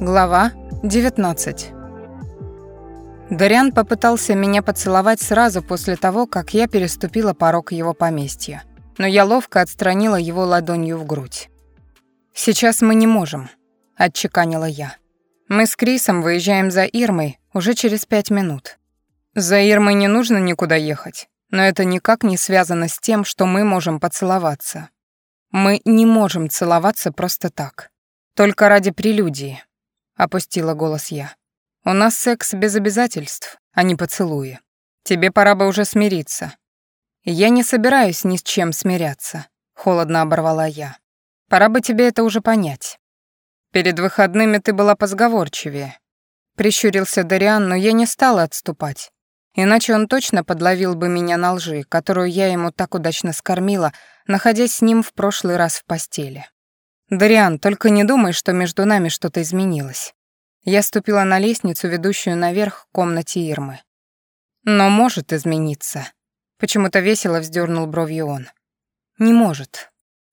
Глава 19 Дариан попытался меня поцеловать сразу после того, как я переступила порог его поместья, но я ловко отстранила его ладонью в грудь. «Сейчас мы не можем», — отчеканила я. «Мы с Крисом выезжаем за Ирмой уже через пять минут. За Ирмой не нужно никуда ехать, но это никак не связано с тем, что мы можем поцеловаться. Мы не можем целоваться просто так. Только ради прелюдии», — опустила голос я. У нас секс без обязательств, а не поцелуи. Тебе пора бы уже смириться. Я не собираюсь ни с чем смиряться, холодно оборвала я. Пора бы тебе это уже понять. Перед выходными ты была позговорчивее. Прищурился Дариан, но я не стала отступать. Иначе он точно подловил бы меня на лжи, которую я ему так удачно скормила, находясь с ним в прошлый раз в постели. «Дариан, только не думай, что между нами что-то изменилось. Я ступила на лестницу, ведущую наверх к комнате Ирмы. Но может измениться. Почему-то весело вздернул бровью он. Не может.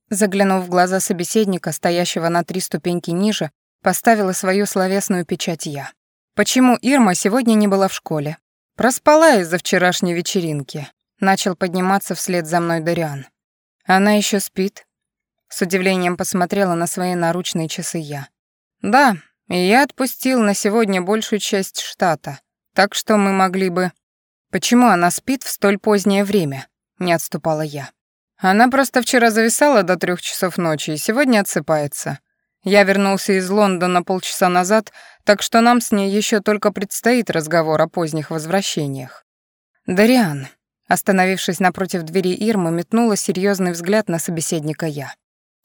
Заглянув в глаза собеседника, стоящего на три ступеньки ниже, поставила свою словесную печать я. Почему Ирма сегодня не была в школе? Проспала из-за вчерашней вечеринки. Начал подниматься вслед за мной Дариан. Она еще спит? С удивлением посмотрела на свои наручные часы я. Да, и я отпустил на сегодня большую часть штата, так что мы могли бы... Почему она спит в столь позднее время? Не отступала я. Она просто вчера зависала до трех часов ночи и сегодня отсыпается. Я вернулся из Лондона полчаса назад, так что нам с ней еще только предстоит разговор о поздних возвращениях. Дариан, остановившись напротив двери Ирмы, метнула серьезный взгляд на собеседника я.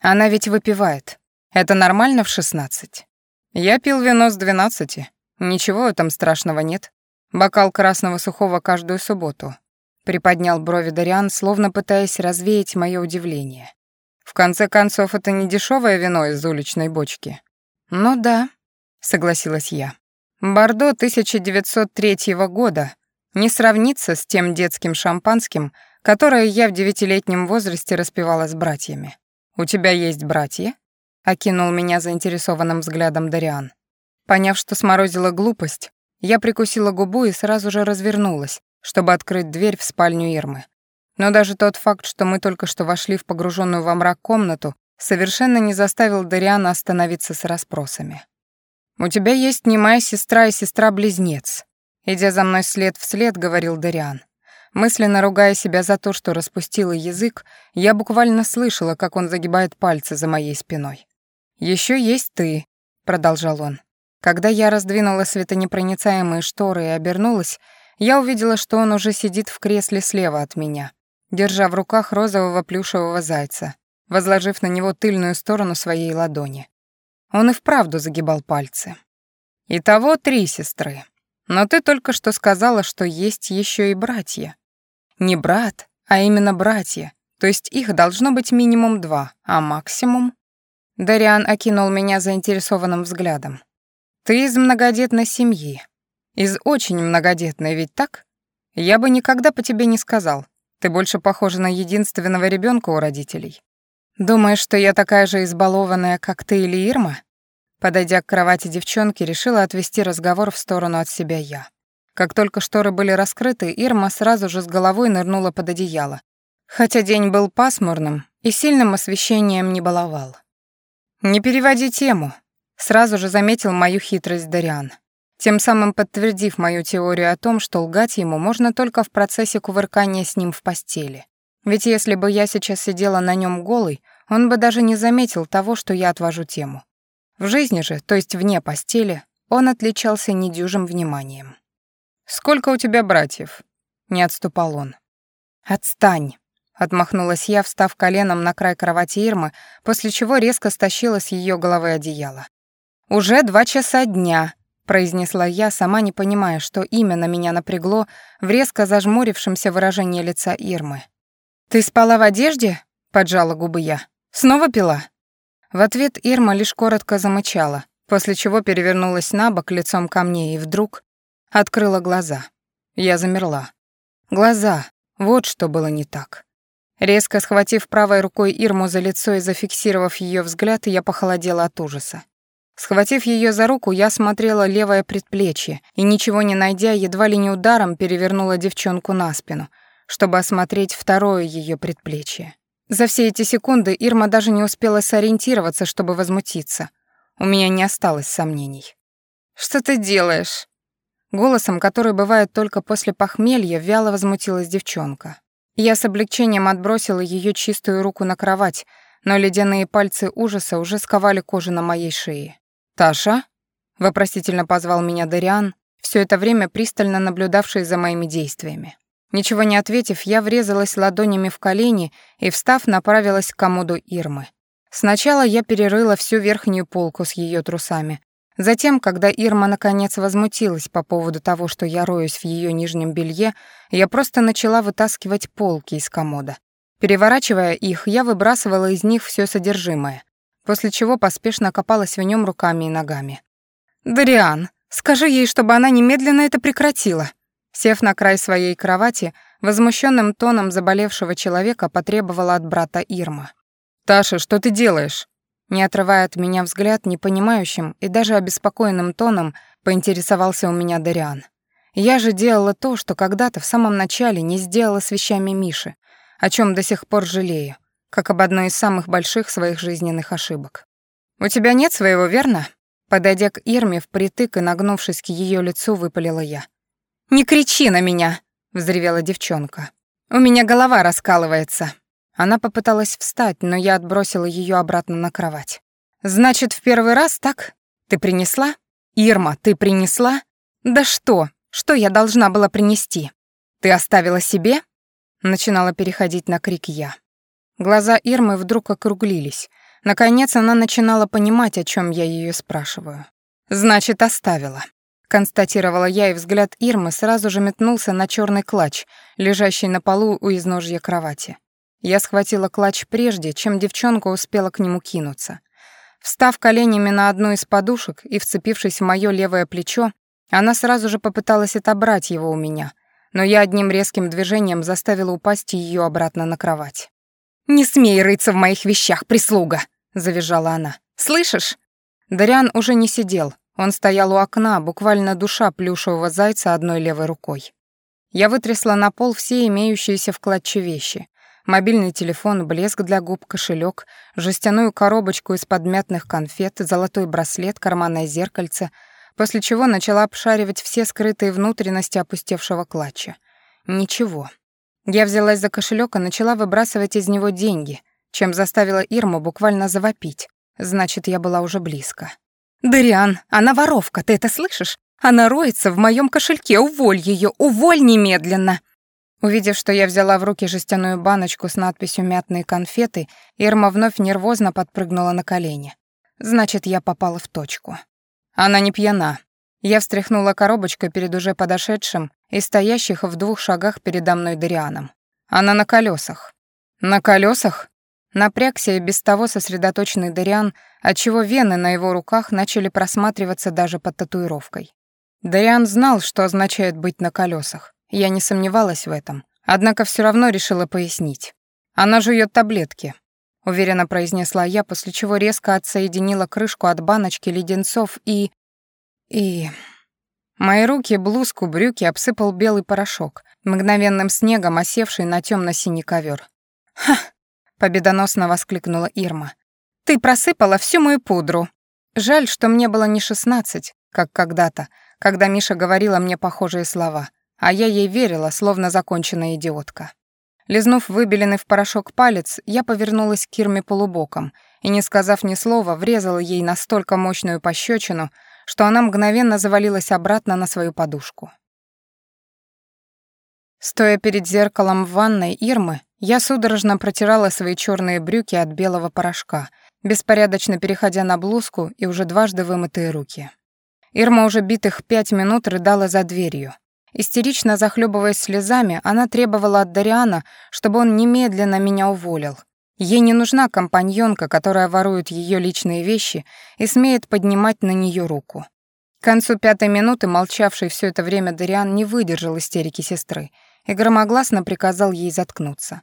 Она ведь выпивает. Это нормально в шестнадцать? Я пил вино с двенадцати. Ничего этом страшного нет. Бокал красного сухого каждую субботу. Приподнял брови Дариан, словно пытаясь развеять мое удивление. В конце концов, это не дешевое вино из уличной бочки. Ну да, согласилась я. Бордо 1903 года не сравнится с тем детским шампанским, которое я в девятилетнем возрасте распивала с братьями. У тебя есть братья? Окинул меня заинтересованным взглядом Дариан. Поняв, что сморозила глупость, я прикусила губу и сразу же развернулась, чтобы открыть дверь в спальню Ирмы. Но даже тот факт, что мы только что вошли в погруженную во мрак комнату, совершенно не заставил Дариана остановиться с расспросами. «У тебя есть немая сестра и сестра-близнец», — идя за мной след в след, говорил Дариан. Мысленно ругая себя за то, что распустила язык, я буквально слышала, как он загибает пальцы за моей спиной. Еще есть ты», — продолжал он. Когда я раздвинула светонепроницаемые шторы и обернулась, я увидела, что он уже сидит в кресле слева от меня, держа в руках розового плюшевого зайца, возложив на него тыльную сторону своей ладони. Он и вправду загибал пальцы. «Итого три сестры. Но ты только что сказала, что есть еще и братья. Не брат, а именно братья, то есть их должно быть минимум два, а максимум Дариан окинул меня заинтересованным взглядом. «Ты из многодетной семьи. Из очень многодетной, ведь так? Я бы никогда по тебе не сказал. Ты больше похожа на единственного ребенка у родителей. Думаешь, что я такая же избалованная, как ты или Ирма?» Подойдя к кровати девчонки, решила отвести разговор в сторону от себя я. Как только шторы были раскрыты, Ирма сразу же с головой нырнула под одеяло. Хотя день был пасмурным и сильным освещением не баловал. «Не переводи тему», — сразу же заметил мою хитрость Дариан, тем самым подтвердив мою теорию о том, что лгать ему можно только в процессе кувыркания с ним в постели. Ведь если бы я сейчас сидела на нем голой, он бы даже не заметил того, что я отвожу тему. В жизни же, то есть вне постели, он отличался недюжим вниманием. «Сколько у тебя братьев?» — не отступал он. «Отстань!» Отмахнулась я, встав коленом на край кровати Ирмы, после чего резко стащила с ее головы одеяло. «Уже два часа дня», — произнесла я, сама не понимая, что именно меня напрягло в резко зажмурившемся выражении лица Ирмы. «Ты спала в одежде?» — поджала губы я. «Снова пила?» В ответ Ирма лишь коротко замычала, после чего перевернулась на бок лицом ко мне и вдруг открыла глаза. Я замерла. Глаза. Вот что было не так. Резко схватив правой рукой Ирму за лицо и зафиксировав ее взгляд, я похолодела от ужаса. Схватив ее за руку, я смотрела левое предплечье и, ничего не найдя, едва ли не ударом перевернула девчонку на спину, чтобы осмотреть второе ее предплечье. За все эти секунды Ирма даже не успела сориентироваться, чтобы возмутиться. У меня не осталось сомнений. «Что ты делаешь?» Голосом, который бывает только после похмелья, вяло возмутилась девчонка. Я с облегчением отбросила ее чистую руку на кровать, но ледяные пальцы ужаса уже сковали кожу на моей шее. «Таша?» — вопросительно позвал меня Дариан, все это время пристально наблюдавший за моими действиями. Ничего не ответив, я врезалась ладонями в колени и, встав, направилась к комоду Ирмы. Сначала я перерыла всю верхнюю полку с ее трусами. Затем, когда Ирма наконец возмутилась по поводу того, что я роюсь в ее нижнем белье, я просто начала вытаскивать полки из комода. Переворачивая их, я выбрасывала из них все содержимое после чего поспешно копалась в нем руками и ногами. «Дариан, скажи ей, чтобы она немедленно это прекратила». Сев на край своей кровати, возмущенным тоном заболевшего человека потребовала от брата Ирма. «Таша, что ты делаешь?» Не отрывая от меня взгляд, непонимающим и даже обеспокоенным тоном, поинтересовался у меня Дариан. Я же делала то, что когда-то в самом начале не сделала с вещами Миши, о чем до сих пор жалею как об одной из самых больших своих жизненных ошибок. «У тебя нет своего, верно?» Подойдя к Ирме, впритык и нагнувшись к ее лицу, выпалила я. «Не кричи на меня!» — взревела девчонка. «У меня голова раскалывается». Она попыталась встать, но я отбросила ее обратно на кровать. «Значит, в первый раз так? Ты принесла? Ирма, ты принесла? Да что? Что я должна была принести? Ты оставила себе?» Начинала переходить на крик я. Глаза Ирмы вдруг округлились. Наконец она начинала понимать, о чем я ее спрашиваю. «Значит, оставила», — констатировала я, и взгляд Ирмы сразу же метнулся на черный клатч, лежащий на полу у изножья кровати. Я схватила клатч прежде, чем девчонка успела к нему кинуться. Встав коленями на одну из подушек и вцепившись в моё левое плечо, она сразу же попыталась отобрать его у меня, но я одним резким движением заставила упасть ее обратно на кровать. «Не смей рыться в моих вещах, прислуга!» — завизжала она. «Слышишь?» Дариан уже не сидел. Он стоял у окна, буквально душа плюшевого зайца одной левой рукой. Я вытрясла на пол все имеющиеся в клатче вещи. Мобильный телефон, блеск для губ, кошелек, жестяную коробочку из подмятных конфет, золотой браслет, карманное зеркальце, после чего начала обшаривать все скрытые внутренности опустевшего клатча. Ничего. Я взялась за кошелек и начала выбрасывать из него деньги, чем заставила Ирму буквально завопить. Значит, я была уже близко. «Дариан, она воровка, ты это слышишь? Она роется в моем кошельке, уволь ее, уволь немедленно!» Увидев, что я взяла в руки жестяную баночку с надписью «Мятные конфеты», Ирма вновь нервозно подпрыгнула на колени. Значит, я попала в точку. Она не пьяна. Я встряхнула коробочку перед уже подошедшим и стоящих в двух шагах передо мной Дарианом. Она на колесах. На колесах? Напрягся и без того сосредоточенный Дариан, отчего вены на его руках начали просматриваться даже под татуировкой. Дариан знал, что означает быть на колесах. Я не сомневалась в этом, однако все равно решила пояснить. Она жует таблетки, уверенно произнесла я, после чего резко отсоединила крышку от баночки леденцов и и... Мои руки, блузку, брюки обсыпал белый порошок, мгновенным снегом осевший на темно синий ковер. «Ха!» — победоносно воскликнула Ирма. «Ты просыпала всю мою пудру!» Жаль, что мне было не шестнадцать, как когда-то, когда Миша говорила мне похожие слова, а я ей верила, словно законченная идиотка. Лизнув выбеленный в порошок палец, я повернулась к Ирме полубоком и, не сказав ни слова, врезала ей настолько мощную пощечину, что она мгновенно завалилась обратно на свою подушку. Стоя перед зеркалом в ванной Ирмы, я судорожно протирала свои черные брюки от белого порошка, беспорядочно переходя на блузку и уже дважды вымытые руки. Ирма уже битых пять минут рыдала за дверью. Истерично захлебываясь слезами, она требовала от Дариана, чтобы он немедленно меня уволил — Ей не нужна компаньонка, которая ворует ее личные вещи и смеет поднимать на нее руку. К концу пятой минуты молчавший все это время Дариан не выдержал истерики сестры и громогласно приказал ей заткнуться.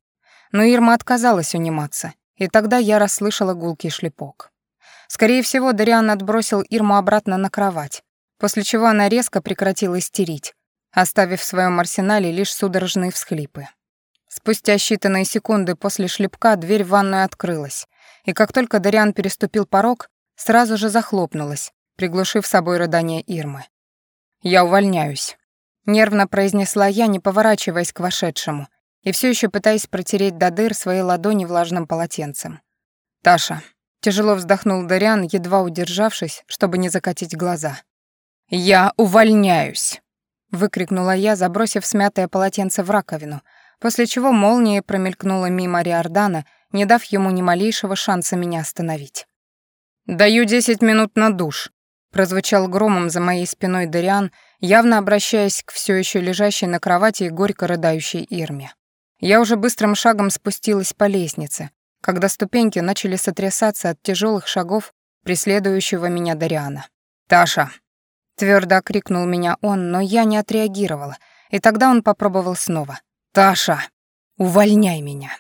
Но Ирма отказалась униматься, и тогда я расслышала гулкий шлепок. Скорее всего, Дариан отбросил Ирму обратно на кровать, после чего она резко прекратила истерить, оставив в своем арсенале лишь судорожные всхлипы. Спустя считанные секунды после шлепка дверь в ванную открылась, и как только Дариан переступил порог, сразу же захлопнулась, приглушив собой рыдание Ирмы. «Я увольняюсь», — нервно произнесла я, не поворачиваясь к вошедшему, и все еще пытаясь протереть до дыр своей ладони влажным полотенцем. «Таша», — тяжело вздохнул Дариан, едва удержавшись, чтобы не закатить глаза. «Я увольняюсь!» — выкрикнула я, забросив смятое полотенце в раковину, после чего молния промелькнула мимо Риордана, не дав ему ни малейшего шанса меня остановить. «Даю десять минут на душ», — прозвучал громом за моей спиной Дариан, явно обращаясь к все еще лежащей на кровати и горько рыдающей Ирме. Я уже быстрым шагом спустилась по лестнице, когда ступеньки начали сотрясаться от тяжелых шагов преследующего меня Дариана. «Таша!» — твердо окрикнул меня он, но я не отреагировала, и тогда он попробовал снова. «Таша! Увольняй меня!»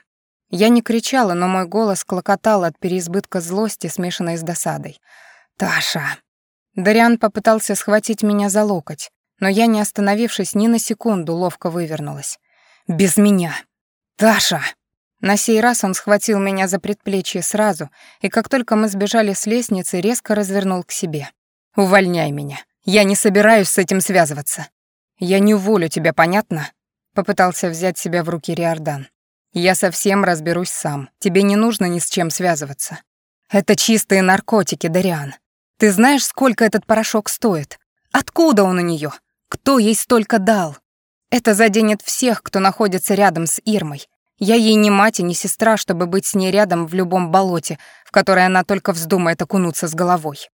Я не кричала, но мой голос клокотал от переизбытка злости, смешанной с досадой. «Таша!» Дариан попытался схватить меня за локоть, но я, не остановившись ни на секунду, ловко вывернулась. «Без меня!» «Таша!» На сей раз он схватил меня за предплечье сразу, и как только мы сбежали с лестницы, резко развернул к себе. «Увольняй меня. Я не собираюсь с этим связываться. Я не уволю тебя, понятно?» Попытался взять себя в руки Риордан. «Я совсем разберусь сам. Тебе не нужно ни с чем связываться. Это чистые наркотики, Дариан. Ты знаешь, сколько этот порошок стоит? Откуда он у нее? Кто ей столько дал? Это заденет всех, кто находится рядом с Ирмой. Я ей не мать и не сестра, чтобы быть с ней рядом в любом болоте, в которое она только вздумает окунуться с головой.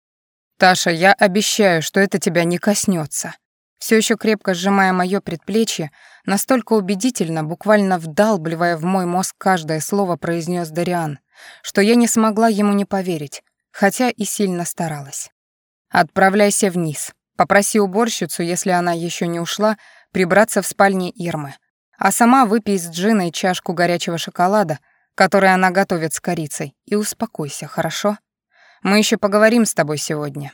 Таша, я обещаю, что это тебя не коснется. Все еще крепко сжимая мое предплечье, настолько убедительно, буквально вдалбливая в мой мозг каждое слово, произнес Дариан, что я не смогла ему не поверить, хотя и сильно старалась. Отправляйся вниз. Попроси уборщицу, если она еще не ушла, прибраться в спальне Ирмы а сама выпей с Джиной чашку горячего шоколада, который она готовит с корицей, и успокойся, хорошо? Мы еще поговорим с тобой сегодня».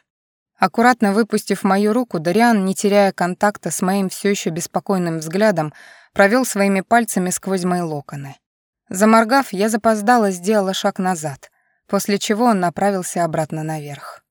Аккуратно выпустив мою руку, Дариан, не теряя контакта с моим все еще беспокойным взглядом, провел своими пальцами сквозь мои локоны. Заморгав, я запоздала сделала шаг назад, после чего он направился обратно наверх.